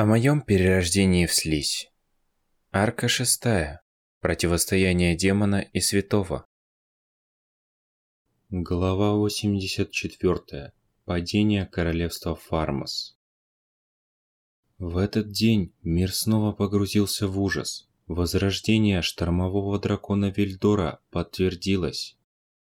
О моем перерождении в слизь. Арка шестая. Противостояние демона и святого. Глава 84. Падение королевства Фармас. В этот день мир снова погрузился в ужас. Возрождение штормового дракона Вильдора подтвердилось.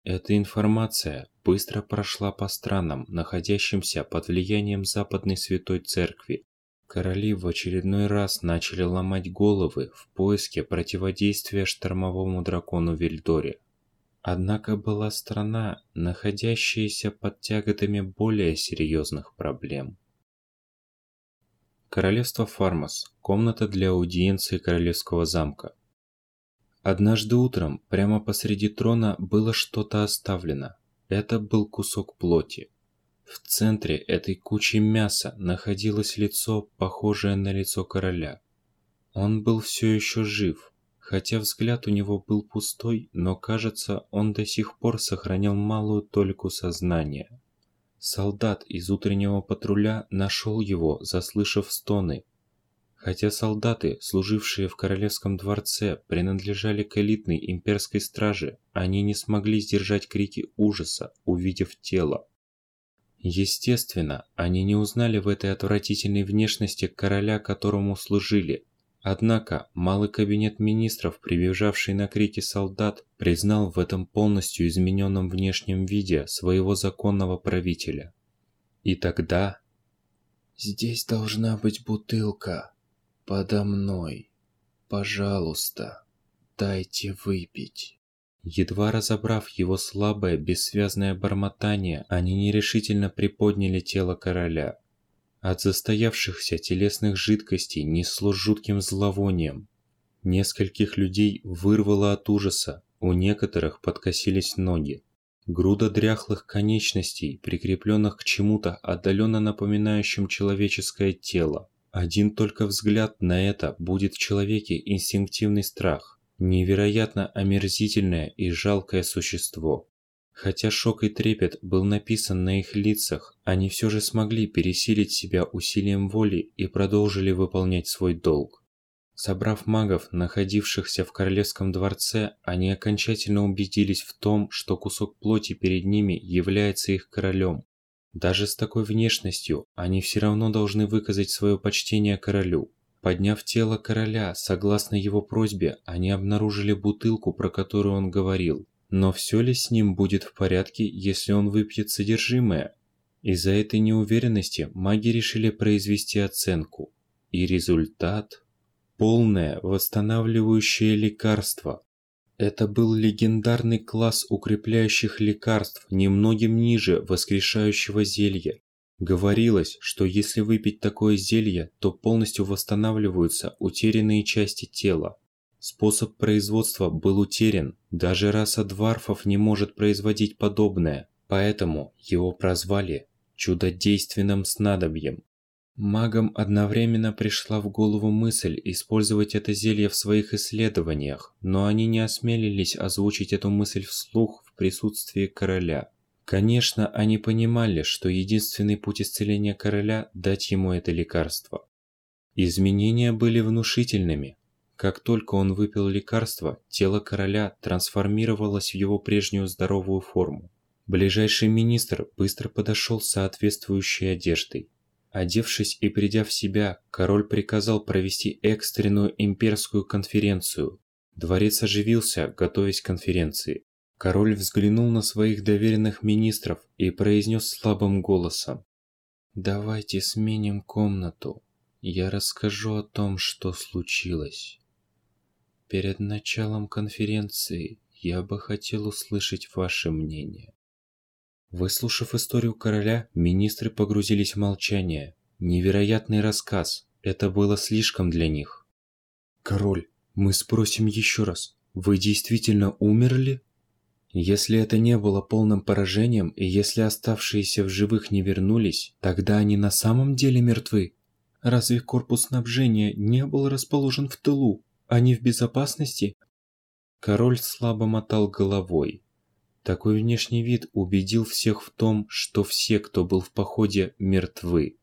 Эта информация быстро прошла по странам, находящимся под влиянием Западной Святой Церкви, Короли в очередной раз начали ломать головы в поиске противодействия штормовому дракону Вильдоре. Однако была страна, находящаяся под тяготами более серьезных проблем. Королевство Фармас. Комната для аудиенции Королевского замка. Однажды утром прямо посреди трона было что-то оставлено. Это был кусок плоти. В центре этой кучи мяса находилось лицо, похожее на лицо короля. Он был все еще жив, хотя взгляд у него был пустой, но кажется, он до сих пор сохранял малую толику сознания. Солдат из утреннего патруля нашел его, заслышав стоны. Хотя солдаты, служившие в королевском дворце, принадлежали к элитной имперской страже, они не смогли сдержать крики ужаса, увидев тело. Естественно, они не узнали в этой отвратительной внешности короля, которому служили. Однако, малый кабинет министров, прибежавший на крики солдат, признал в этом полностью измененном внешнем виде своего законного правителя. И тогда... «Здесь должна быть бутылка. Подо мной. Пожалуйста, дайте выпить». Едва разобрав его слабое, бессвязное бормотание, они нерешительно приподняли тело короля. От застоявшихся телесных жидкостей несло жутким зловонием. Нескольких людей вырвало от ужаса, у некоторых подкосились ноги. Груда дряхлых конечностей, прикрепленных к чему-то отдаленно напоминающим человеческое тело. Один только взгляд на это будет в человеке инстинктивный страх. Невероятно омерзительное и жалкое существо. Хотя шок и трепет был написан на их лицах, они все же смогли пересилить себя усилием воли и продолжили выполнять свой долг. Собрав магов, находившихся в королевском дворце, они окончательно убедились в том, что кусок плоти перед ними является их королем. Даже с такой внешностью они все равно должны выказать свое почтение королю. Подняв тело короля, согласно его просьбе, они обнаружили бутылку, про которую он говорил. Но все ли с ним будет в порядке, если он выпьет содержимое? Из-за этой неуверенности маги решили произвести оценку. И результат – полное восстанавливающее лекарство. Это был легендарный класс укрепляющих лекарств, немногим ниже воскрешающего зелья. Говорилось, что если выпить такое зелье, то полностью восстанавливаются утерянные части тела. Способ производства был утерян, даже раса дварфов не может производить подобное, поэтому его прозвали чудодейственным снадобьем. Магам одновременно пришла в голову мысль использовать это зелье в своих исследованиях, но они не осмелились озвучить эту мысль вслух в присутствии короля. Конечно, они понимали, что единственный путь исцеления короля – дать ему это лекарство. Изменения были внушительными. Как только он выпил лекарство, тело короля трансформировалось в его прежнюю здоровую форму. Ближайший министр быстро подошел с соответствующей одеждой. Одевшись и придя в себя, король приказал провести экстренную имперскую конференцию. Дворец оживился, готовясь к конференции. Король взглянул на своих доверенных министров и произнес слабым голосом. «Давайте сменим комнату. Я расскажу о том, что случилось. Перед началом конференции я бы хотел услышать ваше мнение». Выслушав историю короля, министры погрузились в молчание. Невероятный рассказ. Это было слишком для них. «Король, мы спросим еще раз. Вы действительно умерли?» Если это не было полным поражением, и если оставшиеся в живых не вернулись, тогда они на самом деле мертвы. Разве корпус снабжения не был расположен в тылу? Они в безопасности? Король слабо мотал головой. Такой внешний вид убедил всех в том, что все, кто был в походе, мертвы.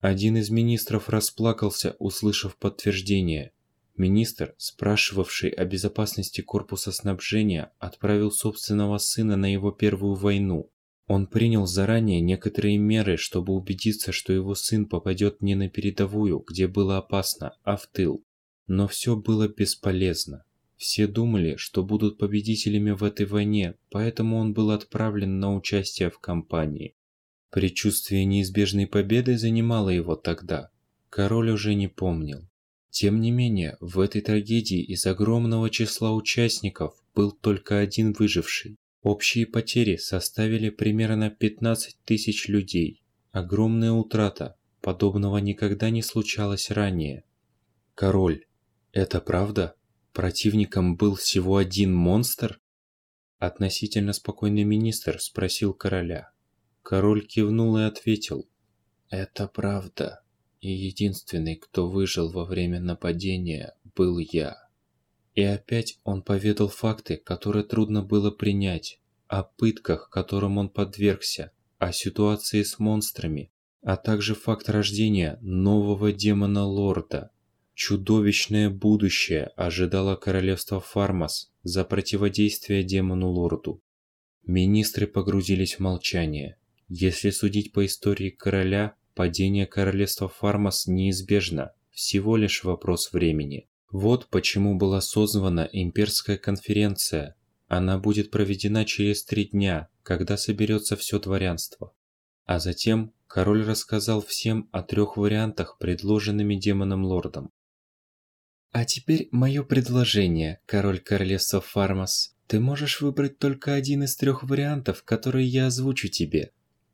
Один из министров расплакался, услышав подтверждение. Министр, спрашивавший о безопасности корпуса снабжения, отправил собственного сына на его первую войну. Он принял заранее некоторые меры, чтобы убедиться, что его сын попадет не на передовую, где было опасно, а в тыл. Но все было бесполезно. Все думали, что будут победителями в этой войне, поэтому он был отправлен на участие в кампании. Предчувствие неизбежной победы занимало его тогда. Король уже не помнил. Тем не менее, в этой трагедии из огромного числа участников был только один выживший. Общие потери составили примерно 15 тысяч людей. Огромная утрата, подобного никогда не случалось ранее. Король, это правда? Противником был всего один монстр? Относительно спокойный министр спросил короля. Король кивнул и ответил. Это правда. И единственный, кто выжил во время нападения, был я. И опять он поведал факты, которые трудно было принять, о пытках, которым он подвергся, о ситуации с монстрами, а также факт рождения нового демона-лорда. Чудовищное будущее ожидало королевство Фармас за противодействие демону-лорду. Министры погрузились в молчание. Если судить по истории короля, падение королевства Фармас неизбежно, всего лишь вопрос времени. Вот почему была созвана имперская конференция. Она будет проведена через три дня, когда соберется все дворянство. А затем король рассказал всем о трех вариантах, предложенными демоном-лордом. А теперь мое предложение, король королевства Фармас. Ты можешь выбрать только один из трех вариантов, которые я озвучу тебе.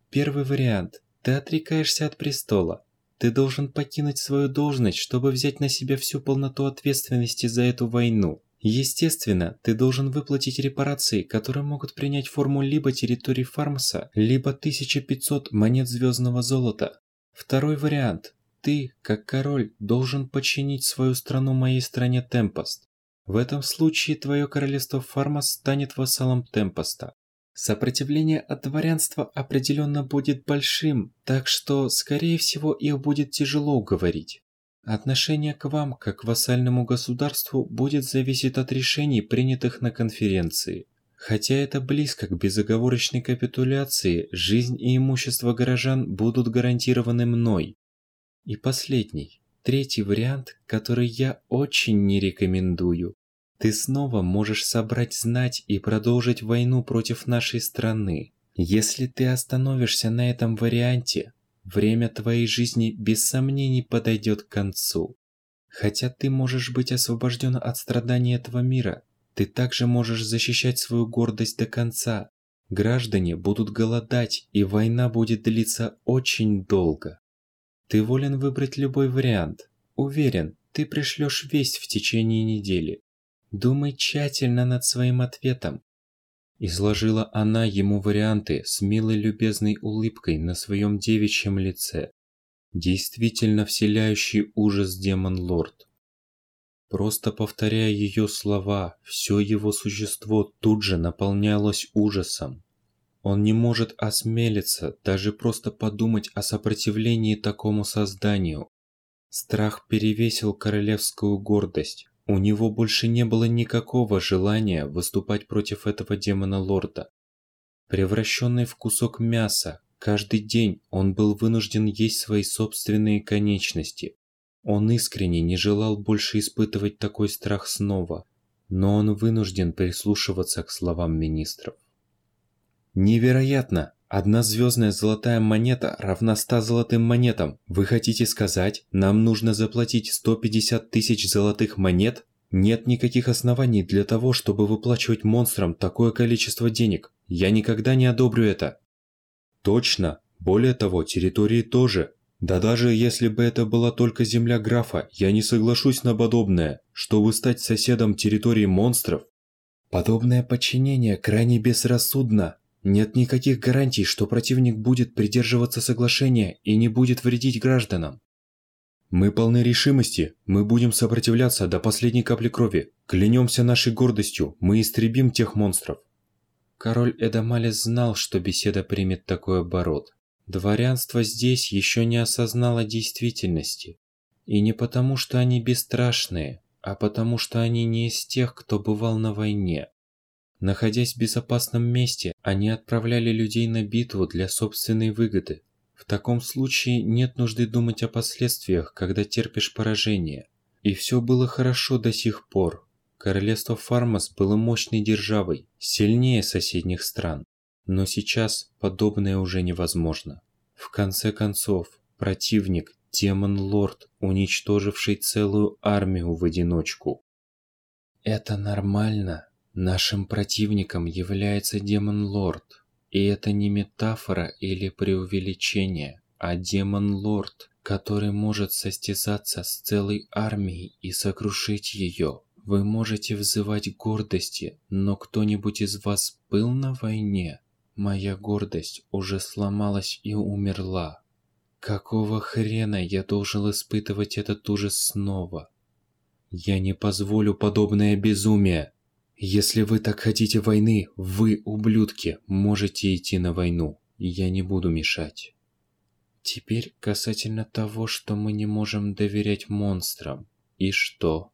Первый вариант. Ты отрекаешься от престола. Ты должен покинуть свою должность, чтобы взять на себя всю полноту ответственности за эту войну. Естественно, ты должен выплатить репарации, которые могут принять форму либо территории Фармса, либо 1500 монет звездного золота. Второй вариант. Ты, как король, должен подчинить свою страну моей стране Темпост. В этом случае твое королевство Фармас станет вассалом Темпоста. Сопротивление от дворянства определенно будет большим, так что, скорее всего, их будет тяжело уговорить. Отношение к вам, как к вассальному государству, будет зависеть от решений, принятых на конференции. Хотя это близко к безоговорочной капитуляции, жизнь и имущество горожан будут гарантированы мной. И последний, третий вариант, который я очень не рекомендую. Ты снова можешь собрать знать и продолжить войну против нашей страны. Если ты остановишься на этом варианте, время твоей жизни без сомнений подойдет к концу. Хотя ты можешь быть освобожден от страданий этого мира, ты также можешь защищать свою гордость до конца. Граждане будут голодать, и война будет длиться очень долго. Ты волен выбрать любой вариант. Уверен, ты пришлешь весть в течение недели. Думай тщательно над своим ответом. Изложила она ему варианты с милой любезной улыбкой на своем девичьем лице. Действительно вселяющий ужас демон-лорд. Просто повторяя ее слова, все его существо тут же наполнялось ужасом. Он не может осмелиться даже просто подумать о сопротивлении такому созданию. Страх перевесил королевскую гордость. У него больше не было никакого желания выступать против этого демона-лорда. Превращенный в кусок мяса, каждый день он был вынужден есть свои собственные конечности. Он искренне не желал больше испытывать такой страх снова, но он вынужден прислушиваться к словам министров. Невероятно! Одна звездная золотая монета равна 100 золотым монетам. Вы хотите сказать, нам нужно заплатить 150 тысяч золотых монет? Нет никаких оснований для того, чтобы выплачивать монстрам такое количество денег. Я никогда не одобрю это. Точно. Более того, территории тоже. Да даже если бы это была только земля графа, я не соглашусь на подобное, чтобы стать соседом территории монстров. Подобное подчинение крайне безрассудно. Нет никаких гарантий, что противник будет придерживаться соглашения и не будет вредить гражданам. Мы полны решимости, мы будем сопротивляться до последней капли крови. Клянемся нашей гордостью, мы истребим тех монстров. Король Эдамалис знал, что беседа примет такой оборот. Дворянство здесь еще не осознало действительности. И не потому, что они бесстрашные, а потому, что они не из тех, кто бывал на войне. Находясь в безопасном месте, они отправляли людей на битву для собственной выгоды. В таком случае нет нужды думать о последствиях, когда терпишь поражение. И все было хорошо до сих пор. Королевство Фармас было мощной державой, сильнее соседних стран. Но сейчас подобное уже невозможно. В конце концов, противник – демон-лорд, уничтоживший целую армию в одиночку. Это нормально. Нашим противником является демон-лорд. И это не метафора или преувеличение, а демон-лорд, который может состязаться с целой армией и сокрушить ее. Вы можете взывать гордости, но кто-нибудь из вас был на войне? Моя гордость уже сломалась и умерла. Какого хрена я должен испытывать этот ужас снова? Я не позволю подобное безумие. Если вы так хотите войны, вы, ублюдки, можете идти на войну. Я не буду мешать. Теперь касательно того, что мы не можем доверять монстрам. И что?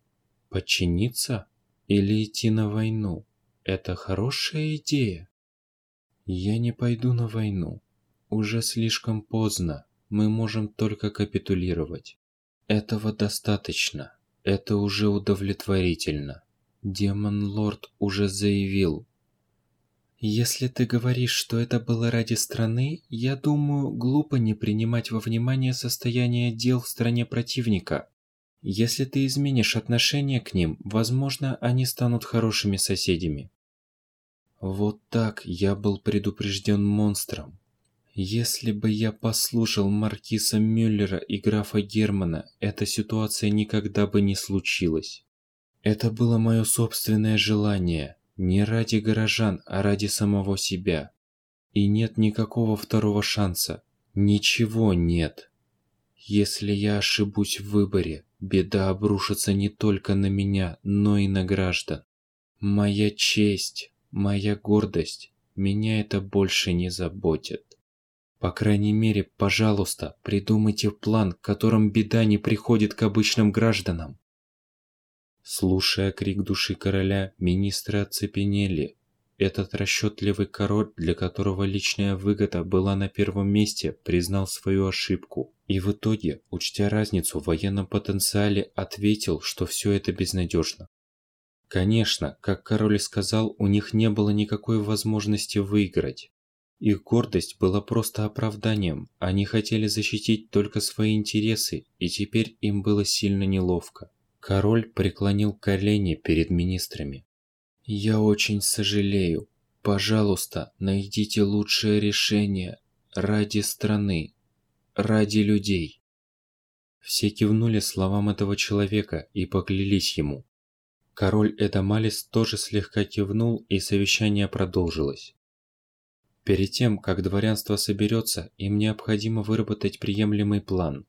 Подчиниться? Или идти на войну? Это хорошая идея? Я не пойду на войну. Уже слишком поздно. Мы можем только капитулировать. Этого достаточно. Это уже удовлетворительно. Демон-лорд уже заявил. Если ты говоришь, что это было ради страны, я думаю, глупо не принимать во внимание состояние дел в стране противника. Если ты изменишь отношение к ним, возможно, они станут хорошими соседями. Вот так я был предупрежден монстром. Если бы я послушал Маркиса Мюллера и графа Германа, эта ситуация никогда бы не случилась. Это было мое собственное желание, не ради горожан, а ради самого себя. И нет никакого второго шанса. Ничего нет. Если я ошибусь в выборе, беда обрушится не только на меня, но и на граждан. Моя честь, Моя гордость, меня это больше не заботит. По крайней мере, пожалуйста, придумайте план, которым беда не приходит к обычным гражданам. Слушая крик души короля, министры оцепенели. Этот расчетливый король, для которого личная выгода была на первом месте, признал свою ошибку. И в итоге, учтя разницу в военном потенциале, ответил, что все это безнадежно. Конечно, как король сказал, у них не было никакой возможности выиграть. Их гордость была просто оправданием, они хотели защитить только свои интересы, и теперь им было сильно неловко. Король преклонил колени перед министрами. «Я очень сожалею. Пожалуйста, найдите лучшее решение ради страны, ради людей». Все кивнули словам этого человека и поклялись ему. Король Эдамалис тоже слегка кивнул, и совещание продолжилось. Перед тем, как дворянство соберется, им необходимо выработать приемлемый план.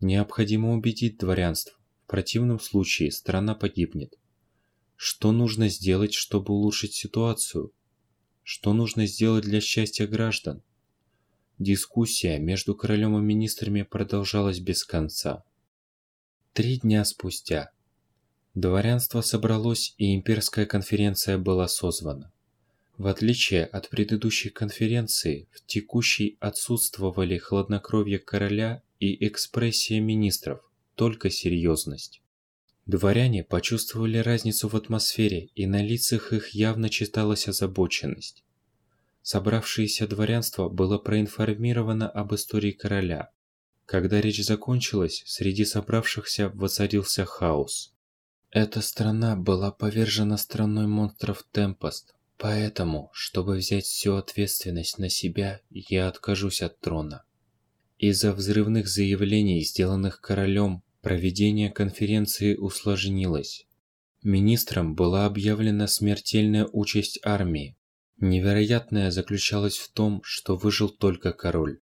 Необходимо убедить дворянство, в противном случае страна погибнет. Что нужно сделать, чтобы улучшить ситуацию? Что нужно сделать для счастья граждан? Дискуссия между королем и министрами продолжалась без конца. Три дня спустя Дворянство собралось, и имперская конференция была созвана. В отличие от предыдущей конференции, в текущей отсутствовали хладнокровие короля и экспрессия министров, только серьезность. Дворяне почувствовали разницу в атмосфере, и на лицах их явно читалась озабоченность. Собравшееся дворянство было проинформировано об истории короля. Когда речь закончилась, среди собравшихся воцарился хаос. Эта страна была повержена страной монстров Темпост, поэтому, чтобы взять всю ответственность на себя, я откажусь от трона. Из-за взрывных заявлений, сделанных королем, проведение конференции усложнилось. Министрам была объявлена смертельная участь армии. Невероятное заключалось в том, что выжил только король.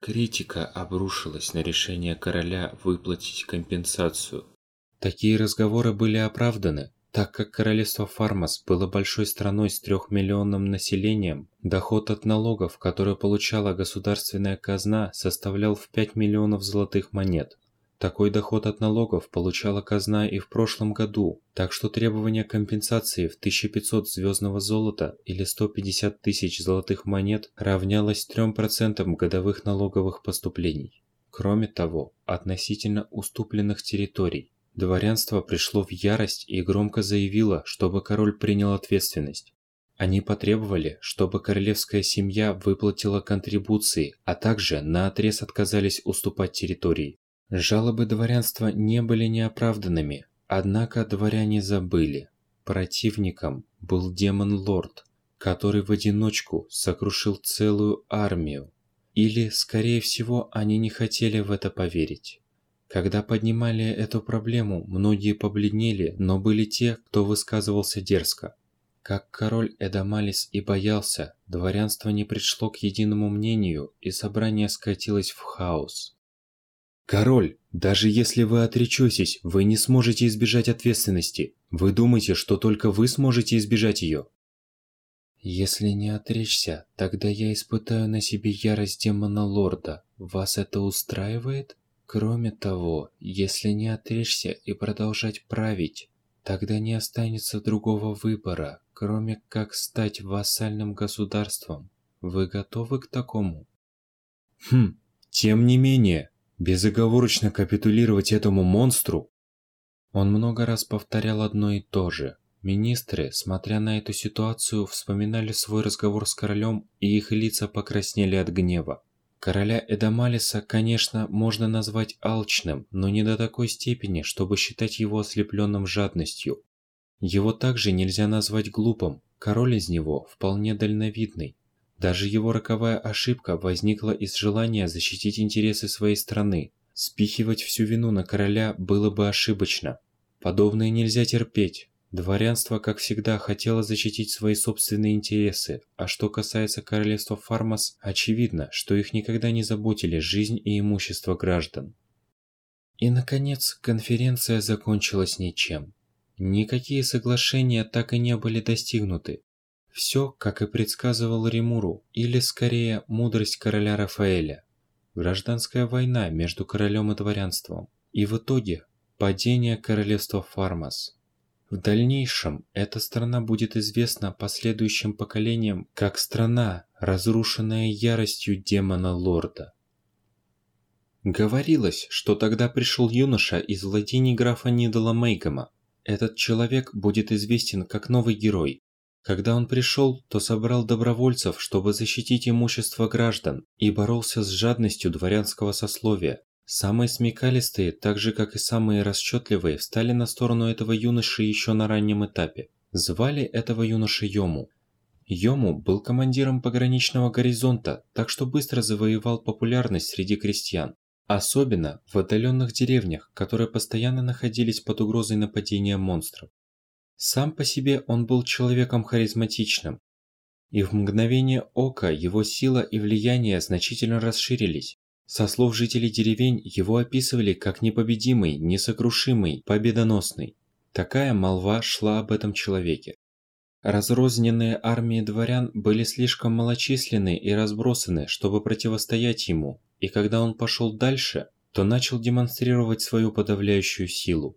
Критика обрушилась на решение короля выплатить компенсацию – Такие разговоры были оправданы, Так как королевство Фармас было большой страной с трехмиллионным населением, доход от налогов, который получала государственная казна, составлял в 5 миллионов золотых монет. Такой доход от налогов получала казна и в прошлом году, так что требование компенсации в 1500 звездного золота или 150 тысяч золотых монет равнялось 3% годовых налоговых поступлений. Кроме того, относительно уступленных территорий, дворянство пришло в ярость и громко заявило, чтобы король принял ответственность. Они потребовали, чтобы королевская семья выплатила контрибуции, а также наотрез отказались уступать территории. Жалобы дворянства не были неоправданными, однако дворяне забыли. Противником был демон-лорд, который в одиночку сокрушил целую армию. Или, скорее всего, они не хотели в это поверить. Когда поднимали эту проблему, многие побледнели, но были те, кто высказывался дерзко. Как король Эдамалис и боялся, дворянство не пришло к единому мнению, и собрание скатилось в хаос. Король, даже если вы отречетесь, вы не сможете избежать ответственности. Вы думаете, что только вы сможете избежать ее? Если не отречься, тогда я испытаю на себе ярость демона лорда. Вас это устраивает? Кроме того, если не отречься и продолжать править, тогда не останется другого выбора, кроме как стать вассальным государством. Вы готовы к такому? Хм, тем не менее, безоговорочно капитулировать этому монстру? Он много раз повторял одно и то же. Министры, смотря на эту ситуацию, вспоминали свой разговор с королем, и их лица покраснели от гнева. Короля Эдамалиса, конечно, можно назвать алчным, но не до такой степени, чтобы считать его ослепленным жадностью. Его также нельзя назвать глупым, король из него вполне дальновидный. Даже его роковая ошибка возникла из желания защитить интересы своей страны. Спихивать всю вину на короля было бы ошибочно. Подобное нельзя терпеть. Дворянство, как всегда, хотело защитить свои собственные интересы, а что касается королевства Фармас, очевидно, что их никогда не заботили жизнь и имущество граждан. И, наконец, конференция закончилась ничем. Никакие соглашения так и не были достигнуты. Все, как и предсказывал Римуру, или скорее мудрость короля Рафаэля. Гражданская война между королем и дворянством. И в итоге падение королевства Фармас. В дальнейшем эта страна будет известна последующим поколениям как страна, разрушенная яростью демона-лорда. Говорилось, что тогда пришел юноша из владений графа Нидала Мейгома. Этот человек будет известен как новый герой, когда он пришел, то собрал добровольцев, чтобы защитить имущество граждан, и боролся с жадностью дворянского сословия. Самые смекалистые, так же как и самые расчетливые, встали на сторону этого юноши еще на раннем этапе. Звали этого юноши Йому. Йому был командиром пограничного горизонта, так что быстро завоевал популярность среди крестьян. Особенно в отдаленных деревнях, которые постоянно находились под угрозой нападения монстров. Сам по себе он был человеком харизматичным, и в мгновение ока его сила и влияние значительно расширились. Со слов жителей деревень его описывали как непобедимый, несокрушимый, победоносный. Такая молва шла об этом человеке. Разрозненные армии дворян были слишком малочисленны и разбросаны, чтобы противостоять ему, и когда он пошел дальше, то начал демонстрировать свою подавляющую силу.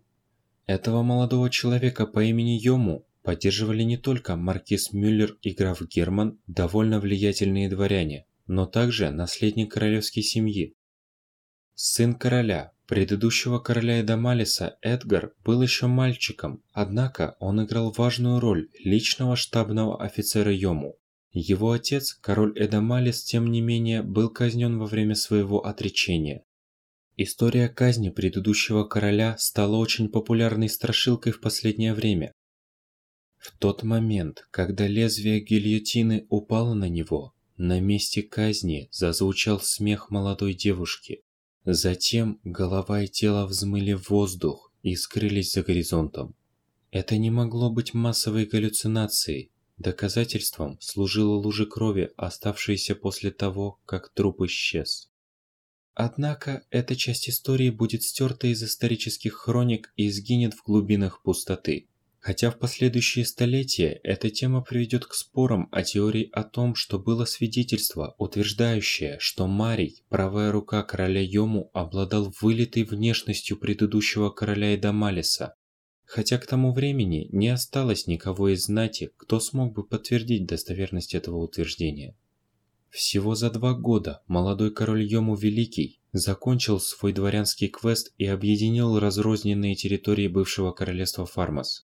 Этого молодого человека по имени Йому поддерживали не только маркиз Мюллер и граф Герман, довольно влиятельные дворяне, но также наследник королевской семьи. Сын короля, предыдущего короля Эдамалиса Эдгар, был еще мальчиком, однако он играл важную роль личного штабного офицера Йому. Его отец, король Эдамалис, тем не менее, был казнен во время своего отречения. История казни предыдущего короля стала очень популярной страшилкой в последнее время. В тот момент, когда лезвие гильотины упало на него, на месте казни зазвучал смех молодой девушки. Затем голова и тело взмыли в воздух и скрылись за горизонтом. Это не могло быть массовой галлюцинацией. Доказательством служила лужа крови, оставшаяся после того, как труп исчез. Однако эта часть истории будет стерта из исторических хроник и сгинет в глубинах пустоты. Хотя в последующие столетия эта тема приведет к спорам о теории о том, что было свидетельство, утверждающее, что Марий, правая рука короля Йому, обладал вылитой внешностью предыдущего короля Эдамалиса, хотя к тому времени не осталось никого из знати, кто смог бы подтвердить достоверность этого утверждения. Всего за два года молодой король Йому Великий закончил свой дворянский квест и объединил разрозненные территории бывшего королевства Фармас.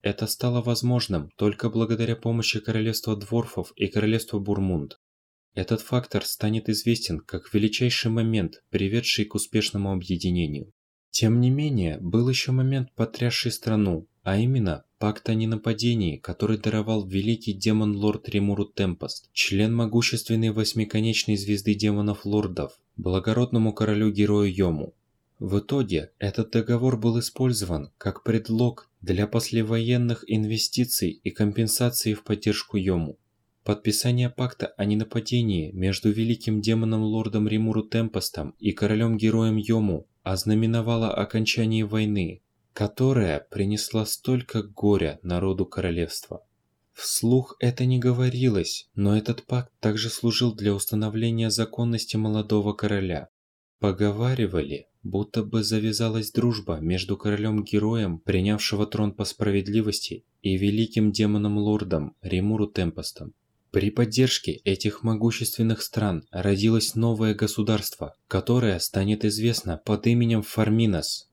Это стало возможным только благодаря помощи королевства Дворфов и королевства Бурмунд. Этот фактор станет известен как величайший момент, приведший к успешному объединению. Тем не менее, был еще момент, потрясший страну, а именно пакт о ненападении, который даровал великий демон-лорд Ремуру Темпост, член могущественной восьмиконечной звезды демонов-лордов, благородному королю-герою Йому. В итоге, этот договор был использован как предлог для послевоенных инвестиций и компенсации в поддержку Йому. Подписание пакта о ненападении между великим демоном-лордом Римуру Темпостом и королем-героем Йому ознаменовало окончание войны, которая принесла столько горя народу королевства. Вслух это не говорилось, но этот пакт также служил для установления законности молодого короля. Поговаривали, будто бы завязалась дружба между королем-героем, принявшего трон по справедливости, и великим демоном-лордом Ремуру Темпостом. При поддержке этих могущественных стран родилось новое государство, которое станет известно под именем Фарминос.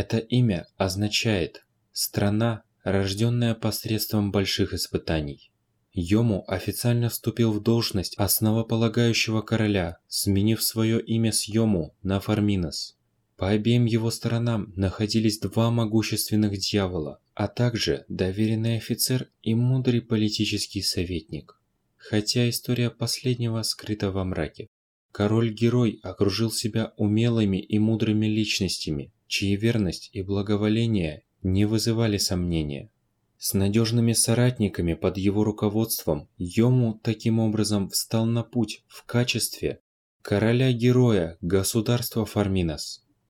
Это имя означает «страна, рожденная посредством больших испытаний». Йому официально вступил в должность основополагающего короля, сменив свое имя с Йому на Фарминос. По обеим его сторонам находились два могущественных дьявола, а также доверенный офицер и мудрый политический советник. Хотя история последнего скрыта во мраке. Король-герой окружил себя умелыми и мудрыми личностями, чьи верность и благоволение не вызывали сомнения. С надежными соратниками под его руководством Йому таким образом встал на путь в качестве короля-героя государства Фарминос.